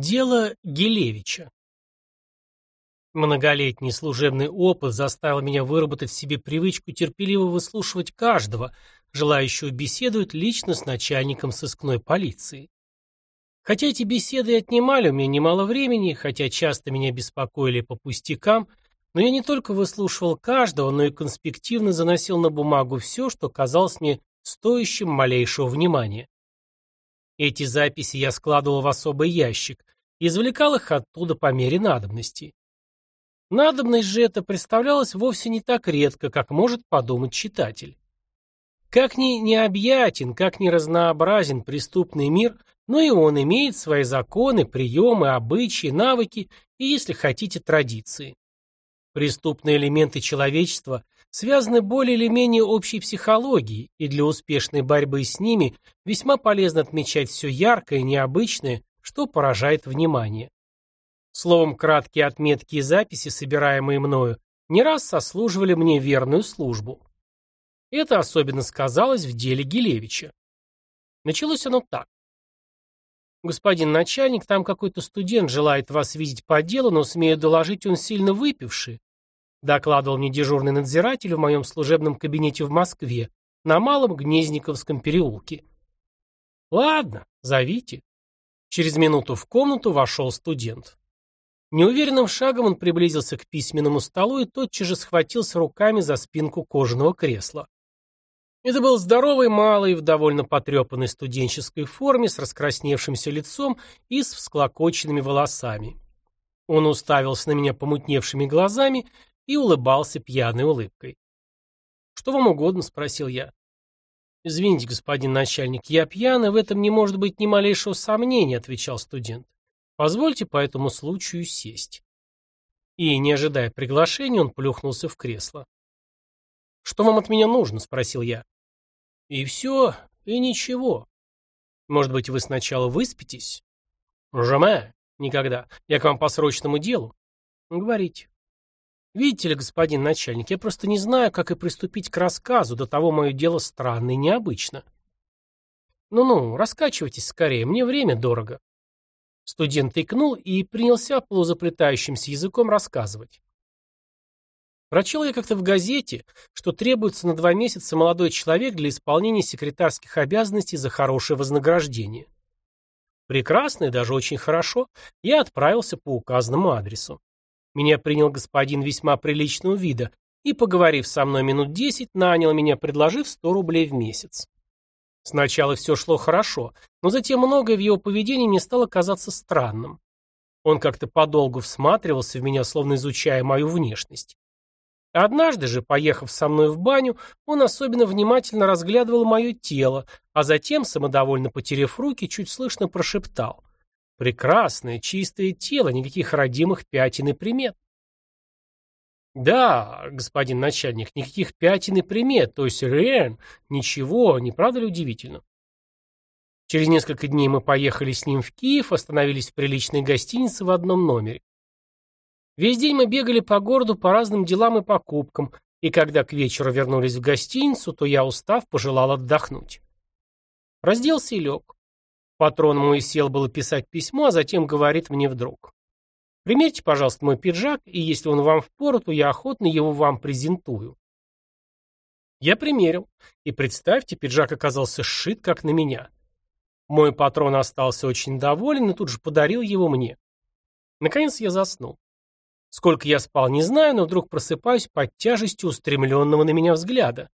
Дело Гелевича. Многолетний служебный опыт заставил меня выработать в себе привычку терпеливо выслушивать каждого, желающего беседовать лично с начальником сыскной полиции. Хотя эти беседы отнимали у меня немало времени, хотя часто меня беспокоили по пустякам, но я не только выслушивал каждого, но и конспективно заносил на бумагу все, что казалось мне стоящим малейшего внимания. Эти записи я складывал в особый ящик и извлекал их оттуда по мере надобности. Надобность же это представлялась вовсе не так редко, как может подумать читатель. Как ни необъятен, как ни разнообразен преступный мир, но и он имеет свои законы, приемы, обычаи, навыки и, если хотите, традиции. Преступные элементы человечества связаны более или менее общей психологией, и для успешной борьбы с ними весьма полезно отмечать все яркое и необычное, что поражает внимание. Словом, краткие отметки и записи, собираемые мною, не раз сослуживали мне верную службу. Это особенно сказалось в деле Гилевича. Началось оно так. «Господин начальник, там какой-то студент желает вас видеть по делу, но, смею доложить, он сильно выпивший докладывал мне дежурный надзиратель в моем служебном кабинете в Москве, на Малом Гнезниковском переулке. «Ладно, зовите». Через минуту в комнату вошел студент. Неуверенным шагом он приблизился к письменному столу и тотчас же схватился руками за спинку кожаного кресла. Это был здоровый малый в довольно потрепанной студенческой форме с раскрасневшимся лицом и с всклокоченными волосами. Он уставился на меня помутневшими глазами и улыбался пьяной улыбкой. «Что вам угодно?» — спросил я. «Извините, господин начальник, я пьян, и в этом не может быть ни малейшего сомнения», — отвечал студент. «Позвольте по этому случаю сесть». И, не ожидая приглашения, он плюхнулся в кресло. «Что вам от меня нужно?» — спросил я. «И все, и ничего. Может быть, вы сначала выспитесь?» «Жаме, никогда. Я к вам по срочному делу». «Говорите». Видите ли, господин начальник, я просто не знаю, как и приступить к рассказу, до того мое дело странно и необычно. Ну-ну, раскачивайтесь скорее, мне время дорого. Студент икнул и принялся полузаплетающимся языком рассказывать. Прочел я как-то в газете, что требуется на два месяца молодой человек для исполнения секретарских обязанностей за хорошее вознаграждение. Прекрасно и даже очень хорошо я отправился по указанному адресу. Меня принял господин весьма приличного вида и, поговорив со мной минут десять, нанял меня, предложив сто рублей в месяц. Сначала все шло хорошо, но затем многое в его поведении мне стало казаться странным. Он как-то подолгу всматривался в меня, словно изучая мою внешность. Однажды же, поехав со мной в баню, он особенно внимательно разглядывал мое тело, а затем, самодовольно потеряв руки, чуть слышно прошептал. Прекрасное, чистое тело, никаких родимых пятен и примет. Да, господин начальник, никаких пятен и примет, то есть Рен, ничего, не правда ли удивительно? Через несколько дней мы поехали с ним в Киев, остановились в приличной гостинице в одном номере. Весь день мы бегали по городу по разным делам и покупкам, и когда к вечеру вернулись в гостиницу, то я, устав, пожелал отдохнуть. Разделся и лег. Патрон мой сел было писать письмо, а затем говорит мне вдруг. Примерьте, пожалуйста, мой пиджак, и если он вам впору, то я охотно его вам презентую. Я примерил, и представьте, пиджак оказался сшит, как на меня. Мой патрон остался очень доволен и тут же подарил его мне. Наконец я заснул. Сколько я спал, не знаю, но вдруг просыпаюсь под тяжестью устремленного на меня взгляда.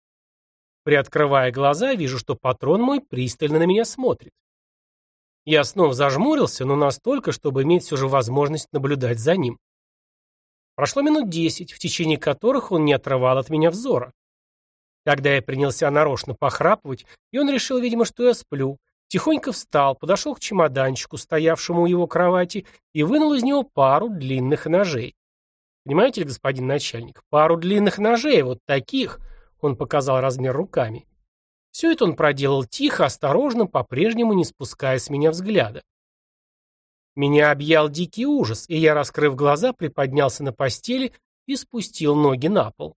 Приоткрывая глаза, вижу, что патрон мой пристально на меня смотрит. Я снова зажмурился, но настолько, чтобы иметь все же возможность наблюдать за ним. Прошло минут десять, в течение которых он не отрывал от меня взора. Когда я принялся нарочно похрапывать, и он решил, видимо, что я сплю, тихонько встал, подошел к чемоданчику, стоявшему у его кровати, и вынул из него пару длинных ножей. Понимаете ли, господин начальник, пару длинных ножей, вот таких, он показал размер руками. Все это он проделал тихо, осторожно, по-прежнему не спуская с меня взгляда. Меня объял дикий ужас, и я, раскрыв глаза, приподнялся на постели и спустил ноги на пол.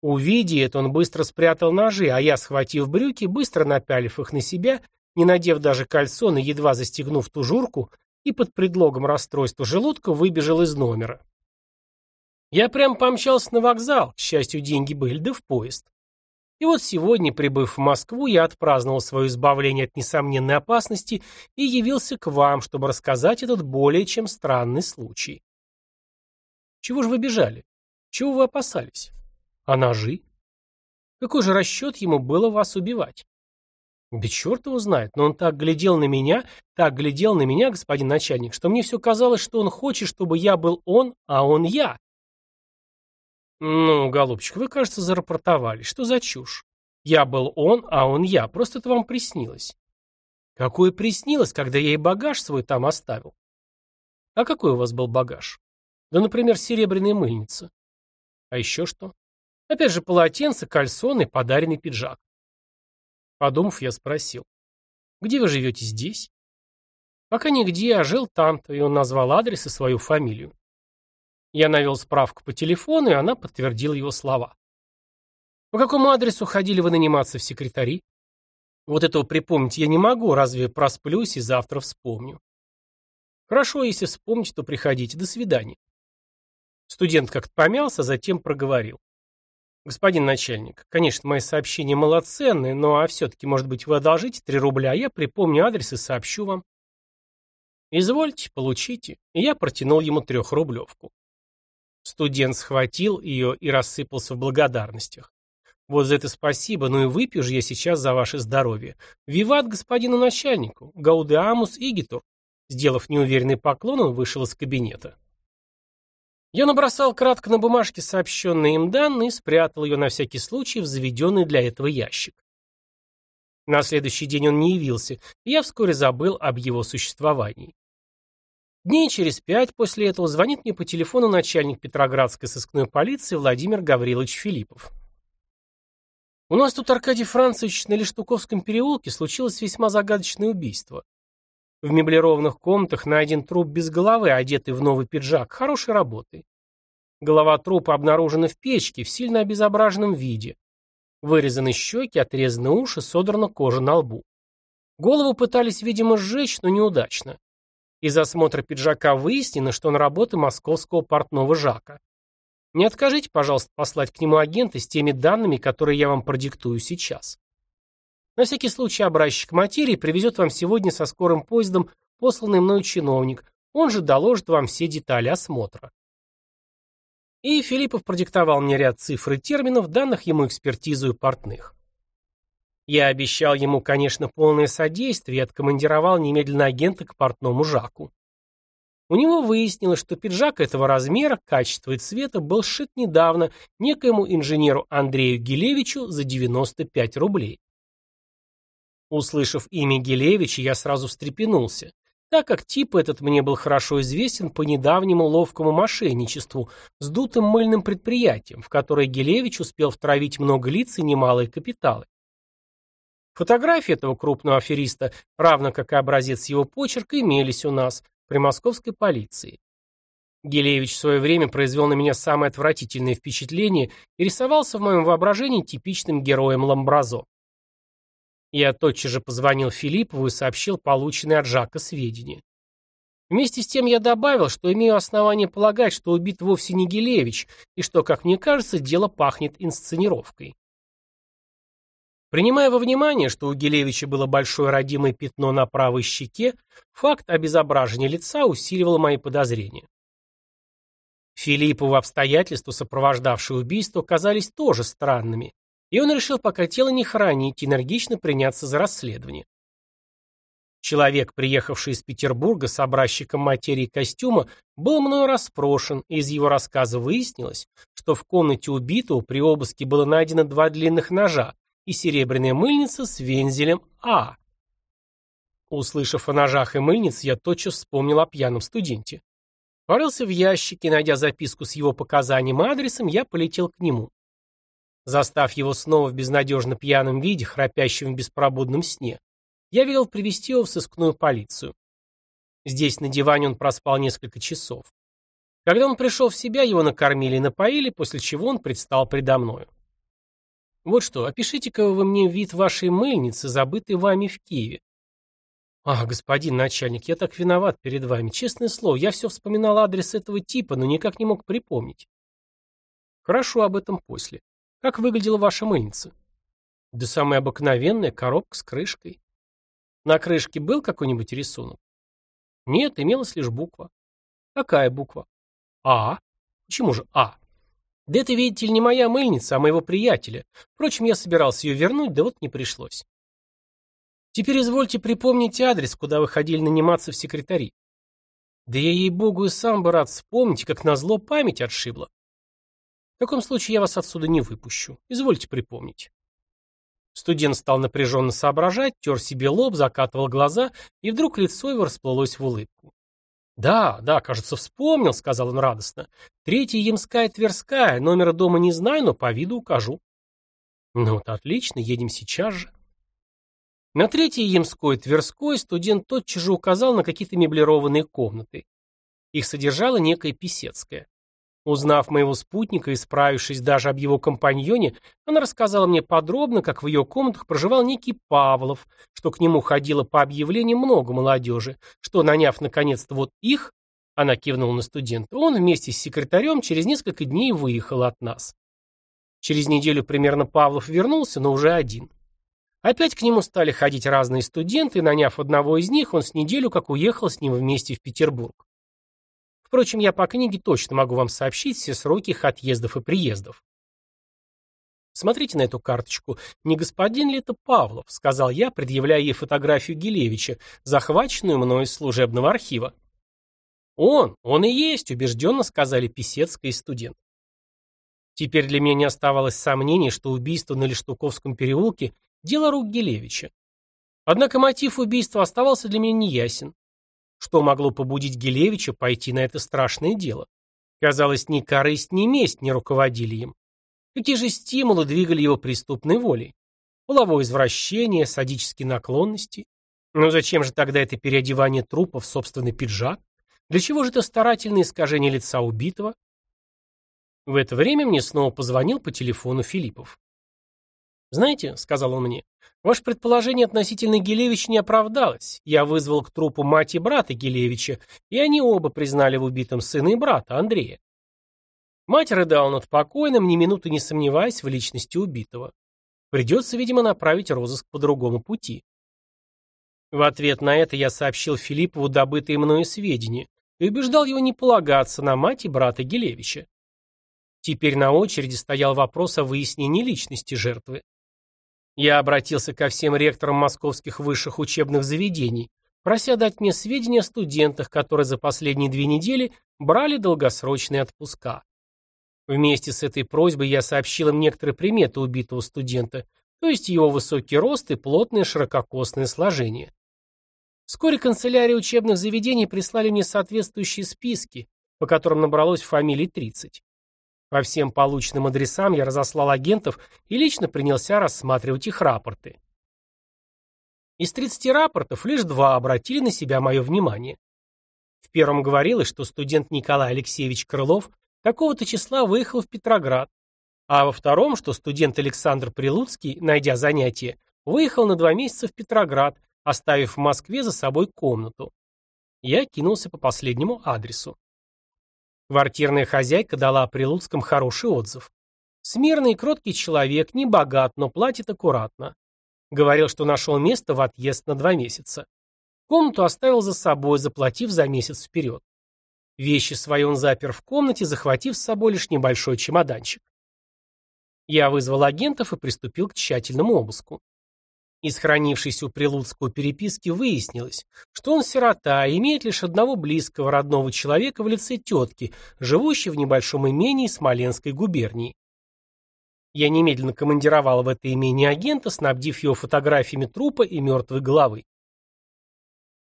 Увидя это, он быстро спрятал ножи, а я, схватив брюки, быстро напялив их на себя, не надев даже кальсон и едва застегнув тужурку, и под предлогом расстройства желудка выбежал из номера. Я прям помчался на вокзал, к счастью, деньги были, да в поезд. И вот сегодня, прибыв в Москву, я отпраздновал свое избавление от несомненной опасности и явился к вам, чтобы рассказать этот более чем странный случай. Чего же вы бежали? Чего вы опасались? А ножи? Какой же расчет ему было вас убивать? Да черт его знает, но он так глядел на меня, так глядел на меня, господин начальник, что мне все казалось, что он хочет, чтобы я был он, а он я. «Ну, голубчик, вы, кажется, зарапортовали. Что за чушь? Я был он, а он я. Просто это вам приснилось». «Какое приснилось, когда я и багаж свой там оставил?» «А какой у вас был багаж?» «Да, например, серебряная мыльница». «А еще что?» «Опять же, полотенце, кальсоны, подаренный пиджак». Подумав, я спросил. «Где вы живете здесь?» «Пока нигде, а жил там-то», и он назвал адрес и свою фамилию. Я навел справку по телефону, и она подтвердила его слова. По какому адресу ходили вы наниматься в секретари? Вот этого припомнить я не могу, разве просплюсь и завтра вспомню. Хорошо, если вспомните, то приходите. До свидания. Студент как-то помялся, затем проговорил. Господин начальник, конечно, мои сообщения малоценные, но а все-таки, может быть, вы одолжите три рубля, а я припомню адрес и сообщу вам. Извольте, получите. И я протянул ему трехрублевку. Студент схватил ее и рассыпался в благодарностях. Вот за это спасибо, ну и выпью же я сейчас за ваше здоровье. Виват господину начальнику, гаудеамус игитур. Сделав неуверенный поклон, он вышел из кабинета. Я набросал кратко на бумажке сообщенные им данные и спрятал ее на всякий случай в заведенный для этого ящик. На следующий день он не явился, и я вскоре забыл об его существовании. Дней через пять после этого звонит мне по телефону начальник Петроградской сыскной полиции Владимир Гаврилович Филиппов. У нас тут, Аркадий Францевич, на Лештуковском переулке случилось весьма загадочное убийство. В меблированных комнатах найден труп без головы, одетый в новый пиджак, хорошей работы. Голова трупа обнаружена в печке, в сильно обезображенном виде. Вырезаны щеки, отрезаны уши, содрана кожа на лбу. Голову пытались, видимо, сжечь, но неудачно. Из осмотра пиджака выяснено, что он работа московского портного Жака. Не откажите, пожалуйста, послать к нему агента с теми данными, которые я вам продиктую сейчас. На всякий случай образчик материи привезет вам сегодня со скорым поездом посланный мною чиновник, он же доложит вам все детали осмотра. И Филиппов продиктовал мне ряд цифр и терминов, данных ему экспертизу и портных. Я обещал ему, конечно, полное содействие и откомандировал немедленно агента к портному Жаку. У него выяснилось, что пиджак этого размера, качества и цвета был сшит недавно некоему инженеру Андрею Гилевичу за 95 рублей. Услышав имя Гилевича, я сразу встрепенулся, так как тип этот мне был хорошо известен по недавнему ловкому мошенничеству с дутым мыльным предприятием, в которое Гилевич успел втравить много лиц и немалые капиталы. Фотографии этого крупного афериста, равно как и образец его почерка, имелись у нас при московской полиции. Гелевич в свое время произвел на меня самое отвратительное впечатление и рисовался в моем воображении типичным героем Ламбразо. Я тотчас же позвонил Филиппову и сообщил полученные от Жака сведения. Вместе с тем я добавил, что имею основание полагать, что убит вовсе не Гелевич, и что, как мне кажется, дело пахнет инсценировкой. Принимая во внимание, что у Гелевича было большое родимое пятно на правой щеке, факт обезображения лица усиливал мои подозрения. Филиппову обстоятельства, сопровождавшие убийство, казались тоже странными, и он решил пока тело не хоронить, энергично приняться за расследование. Человек, приехавший из Петербурга с образчиком материи костюма, был мною расспрошен, и из его рассказа выяснилось, что в комнате убитого при обыске было найдено два длинных ножа, и серебряная мыльница с вензелем А. Услышав о ножах и мыльнице, я тотчас вспомнил о пьяном студенте. Порылся в ящике, найдя записку с его показанием и адресом, я полетел к нему. Застав его снова в безнадежно пьяном виде, храпящем в беспробудном сне, я велел привести его в сыскную полицию. Здесь на диване он проспал несколько часов. Когда он пришел в себя, его накормили и напоили, после чего он предстал предо мною. Вот что, опишите-ка вы мне вид вашей мыльницы, забытой вами в Киеве. «А, господин начальник, я так виноват перед вами. Честное слово, я все вспоминал адрес этого типа, но никак не мог припомнить». «Хорошо, об этом после. Как выглядела ваша мыльница?» «Да самая обыкновенная, коробка с крышкой». «На крышке был какой-нибудь рисунок?» «Нет, имелась лишь буква». «Какая буква?» «А». «Почему же А?» «Да это, видите ли, не моя мыльница, а моего приятеля. Впрочем, я собирался ее вернуть, да вот не пришлось». Теперь извольте припомнить адрес, куда вы ходили наниматься в секретари. Да я ей-богу и сам бы рад вспомнить, как назло память отшибла. В таком случае я вас отсюда не выпущу. Извольте припомнить. Студент стал напряженно соображать, тер себе лоб, закатывал глаза, и вдруг лицо его расплылось в улыбку. «Да, да, кажется, вспомнил», — сказал он радостно. «Третья Ямская Тверская, номера дома не знаю, но по виду укажу». «Ну вот отлично, едем сейчас же». На третьей Ямской Тверской студент тотчас же указал на какие-то меблированные комнаты. Их содержала некая Писецкая. Узнав моего спутника и справившись даже об его компаньоне, она рассказала мне подробно, как в ее комнатах проживал некий Павлов, что к нему ходило по объявлению много молодежи, что, наняв наконец-то вот их, она кивнула на студента, он вместе с секретарем через несколько дней выехал от нас. Через неделю примерно Павлов вернулся, но уже один. Опять к нему стали ходить разные студенты, и, наняв одного из них, он с неделю как уехал с ним вместе в Петербург. Впрочем, я по книге точно могу вам сообщить все сроки их отъездов и приездов. Смотрите на эту карточку. Не господин ли это Павлов, сказал я, предъявляя ей фотографию Гилевича, захваченную мной из служебного архива. Он, он и есть, убежденно сказали Писецкая и студент. Теперь для меня не оставалось сомнений, что убийство на Лештуковском переулке Дело рук Гелевича. Однако мотив убийства оставался для меня неясен. Что могло побудить Гелевича пойти на это страшное дело? Казалось, ни корысть, ни месть не руководили им. Какие же стимулы двигали его преступной волей? Половое извращение, садические наклонности? Но зачем же тогда это переодевание трупа в собственный пиджак? Для чего же это старательное искажение лица убитого? В это время мне снова позвонил по телефону Филиппов. «Знаете», — сказал он мне, — «ваше предположение относительно Гелевича не оправдалось. Я вызвал к трупу мать и брата Гелевича, и они оба признали в убитом сына и брата, Андрея. Мать рыдала над покойным, ни минуты не сомневаясь в личности убитого. Придется, видимо, направить розыск по другому пути. В ответ на это я сообщил Филиппову добытые мною сведения и убеждал его не полагаться на мать и брата Гелевича. Теперь на очереди стоял вопрос о выяснении личности жертвы. Я обратился ко всем ректорам московских высших учебных заведений, прося дать мне сведения о студентах, которые за последние две недели брали долгосрочные отпуска. Вместе с этой просьбой я сообщил им некоторые приметы убитого студента, то есть его высокий рост и плотное ширококосное сложение. Вскоре канцелярии учебных заведений прислали мне соответствующие списки, по которым набралось фамилий 30. По всем полученным адресам я разослал агентов и лично принялся рассматривать их рапорты. Из 30 рапортов лишь два обратили на себя мое внимание. В первом говорилось, что студент Николай Алексеевич Крылов такого-то числа выехал в Петроград, а во втором, что студент Александр Прилуцкий, найдя занятие, выехал на два месяца в Петроград, оставив в Москве за собой комнату. Я кинулся по последнему адресу. Квартирная хозяйка дала о Прилуцком хороший отзыв. Смирный и кроткий человек, не богат, но платит аккуратно. Говорил, что нашел место в отъезд на два месяца. Комнату оставил за собой, заплатив за месяц вперед. Вещи свои он запер в комнате, захватив с собой лишь небольшой чемоданчик. Я вызвал агентов и приступил к тщательному обыску. Из хранившейся у Прилуцкого переписки выяснилось, что он сирота и имеет лишь одного близкого родного человека в лице тетки, живущей в небольшом имении Смоленской губернии. Я немедленно командировал в это имение агента, снабдив его фотографиями трупа и мертвой головы.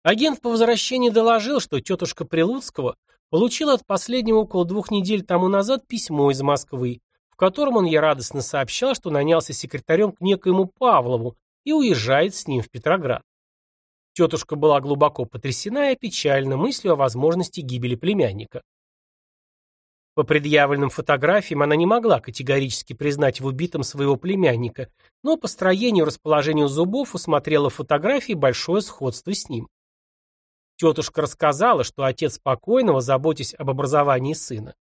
Агент по возвращении доложил, что тетушка Прилуцкого получила от последнего около двух недель тому назад письмо из Москвы, в котором он ей радостно сообщал, что нанялся секретарем к некоему Павлову, и уезжает с ним в Петроград. Тетушка была глубоко потрясена и опечалена мыслью о возможности гибели племянника. По предъявленным фотографиям она не могла категорически признать в убитом своего племянника, но по строению и расположению зубов усмотрела фотографии большое сходство с ним. Тетушка рассказала, что отец покойного, заботясь об образовании сына,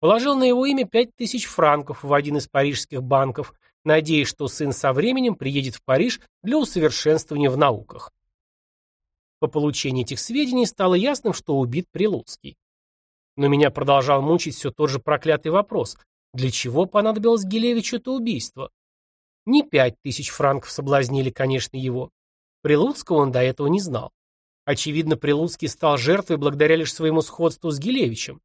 положил на его имя пять тысяч франков в один из парижских банков, надеясь, что сын со временем приедет в Париж для усовершенствования в науках. По получении этих сведений стало ясным, что убит Прилуцкий. Но меня продолжал мучить все тот же проклятый вопрос. Для чего понадобилось Гелевичу это убийство? Не пять тысяч франков соблазнили, конечно, его. Прилуцкого он до этого не знал. Очевидно, Прилуцкий стал жертвой благодаря лишь своему сходству с Гелевичем.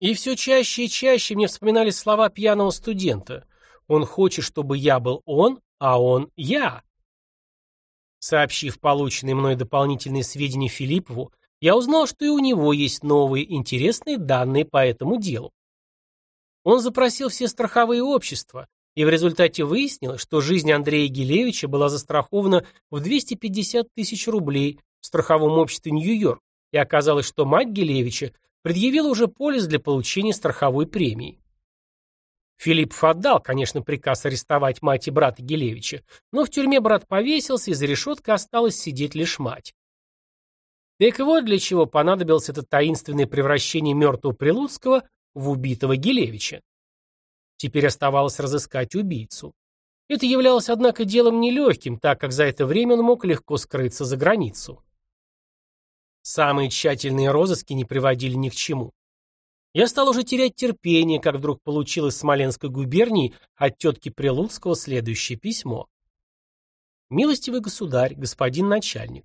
И все чаще и чаще мне вспоминались слова пьяного студента. Он хочет, чтобы я был он, а он я. Сообщив полученные мной дополнительные сведения Филиппову, я узнал, что и у него есть новые интересные данные по этому делу. Он запросил все страховые общества, и в результате выяснилось, что жизнь Андрея Гелевича была застрахована в 250 тысяч рублей в страховом обществе Нью-Йорк, и оказалось, что мать Гелевича предъявила уже полис для получения страховой премии. Филиппов отдал, конечно, приказ арестовать мать и брата Гелевича, но в тюрьме брат повесился, и за решеткой осталось сидеть лишь мать. Так вот для чего понадобилось это таинственное превращение мертвого Прилуцкого в убитого Гелевича. Теперь оставалось разыскать убийцу. Это являлось, однако, делом нелегким, так как за это время он мог легко скрыться за границу. Самые тщательные розыски не приводили ни к чему. Я стал уже терять терпение, как вдруг получил из Смоленской губернии от тетки Прилуцкого следующее письмо. «Милостивый государь, господин начальник,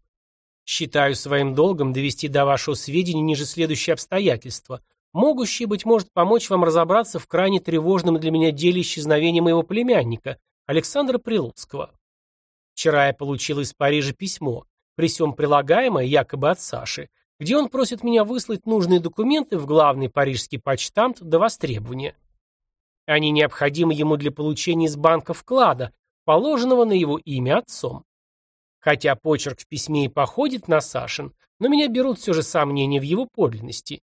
Считаю своим долгом довести до вашего сведения ниже следующие обстоятельства, могущие, быть может, помочь вам разобраться в крайне тревожном для меня деле исчезновения моего племянника, Александра Прилуцкого. Вчера я получил из Парижа письмо, при всем прилагаемое якобы от Саши, где он просит меня выслать нужные документы в главный парижский почтамт до востребования. Они необходимы ему для получения из банка вклада, положенного на его имя отцом. Хотя почерк в письме и походит на Сашин, но меня берут все же сомнения в его подлинности.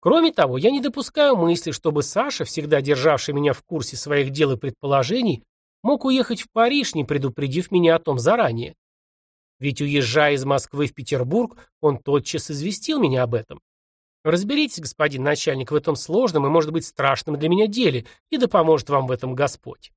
Кроме того, я не допускаю мысли, чтобы Саша, всегда державший меня в курсе своих дел и предположений, мог уехать в Париж, не предупредив меня о том заранее. Ведь уезжая из Москвы в Петербург, он тотчас известил меня об этом. Разберитесь, господин начальник, в этом сложном и, может быть, страшном для меня деле, и да поможет вам в этом Господь.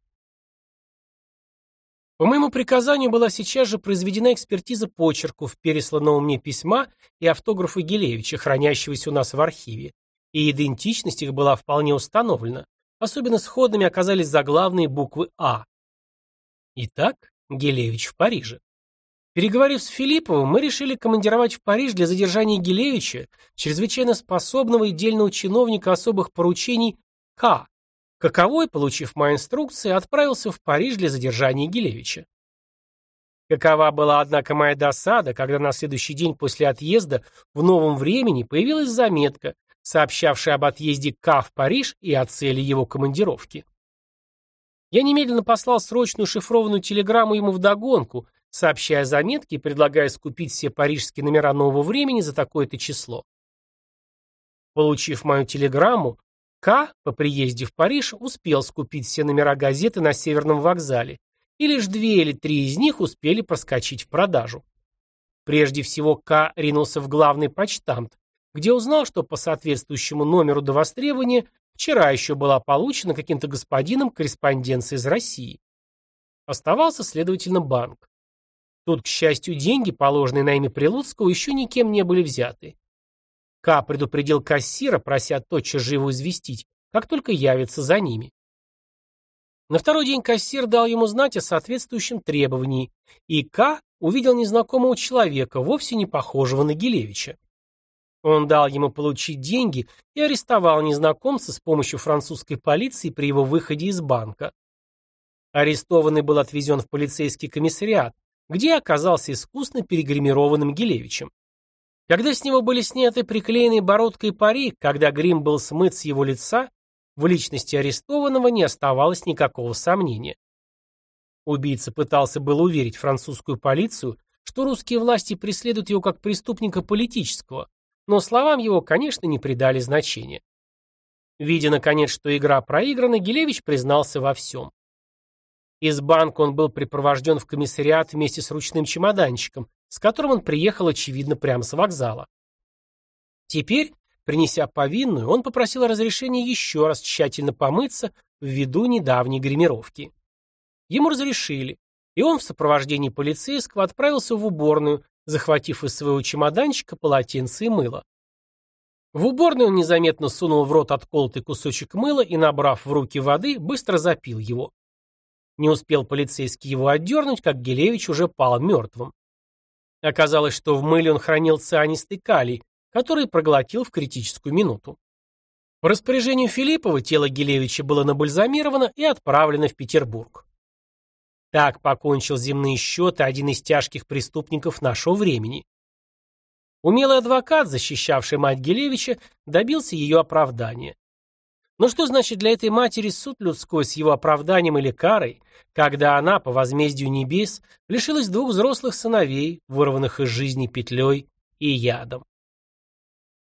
По моему приказанию была сейчас же произведена экспертиза почерков, пересланного мне письма и автографа Гелевича, хранящегося у нас в архиве, и идентичность их была вполне установлена. Особенно сходными оказались заглавные буквы «А». Итак, Гелевич в Париже. Переговорив с Филипповым, мы решили командировать в Париж для задержания Гелевича, чрезвычайно способного и дельного чиновника особых поручений К, Каковой, получив мои инструкции, отправился в Париж для задержания Гилевича. Какова была, однако, моя досада, когда на следующий день после отъезда в новом времени появилась заметка, сообщавшая об отъезде К в Париж и о цели его командировки. Я немедленно послал срочную шифрованную телеграмму ему вдогонку, сообщая заметки и предлагая скупить все парижские номера нового времени за такое-то число. Получив мою телеграмму, к. по приезде в Париж успел скупить все номера газеты на Северном вокзале, и лишь две или три из них успели проскочить в продажу. Прежде всего К. ринулся в главный почтамт, где узнал, что по соответствующему номеру до востребования вчера еще была получена каким-то господином корреспонденция из России. Оставался, следовательно, банк. Тут, к счастью, деньги, положенные на имя Прилуцкого, еще никем не были взяты. К предупредил кассира, прося тотчас же его известить, как только явится за ними. На второй день кассир дал ему знать о соответствующем требовании, и К увидел незнакомого человека, вовсе не похожего на Гелевича. Он дал ему получить деньги и арестовал незнакомца с помощью французской полиции при его выходе из банка. Арестованный был отвезен в полицейский комиссариат, где оказался искусно перегримированным Гелевичем. Когда с него были сняты приклеенные бородка и парик, когда грим был смыт с его лица, в личности арестованного не оставалось никакого сомнения. Убийца пытался был уверить французскую полицию, что русские власти преследуют его как преступника политического, но словам его, конечно, не придали значения. Видя, наконец, что игра проиграна, Гелевич признался во всем. Из банка он был припровожден в комиссариат вместе с ручным чемоданчиком, с которым он приехал, очевидно, прямо с вокзала. Теперь, принеся повинную, он попросил разрешения еще раз тщательно помыться ввиду недавней гримировки. Ему разрешили, и он в сопровождении полицейского отправился в уборную, захватив из своего чемоданчика полотенце и мыло. В уборной он незаметно сунул в рот отколотый кусочек мыла и, набрав в руки воды, быстро запил его. Не успел полицейский его отдернуть, как Гелевич уже пал мертвым. Оказалось, что в мыле он хранил цианистый калий, который проглотил в критическую минуту. По распоряжению Филиппова тело Гелевича было набальзамировано и отправлено в Петербург. Так покончил земные счеты один из тяжких преступников нашего времени. Умелый адвокат, защищавший мать Гелевича, добился ее оправдания. Но что значит для этой матери суд людской с его оправданием или карой, когда она, по возмездию небес, лишилась двух взрослых сыновей, вырванных из жизни петлей и ядом?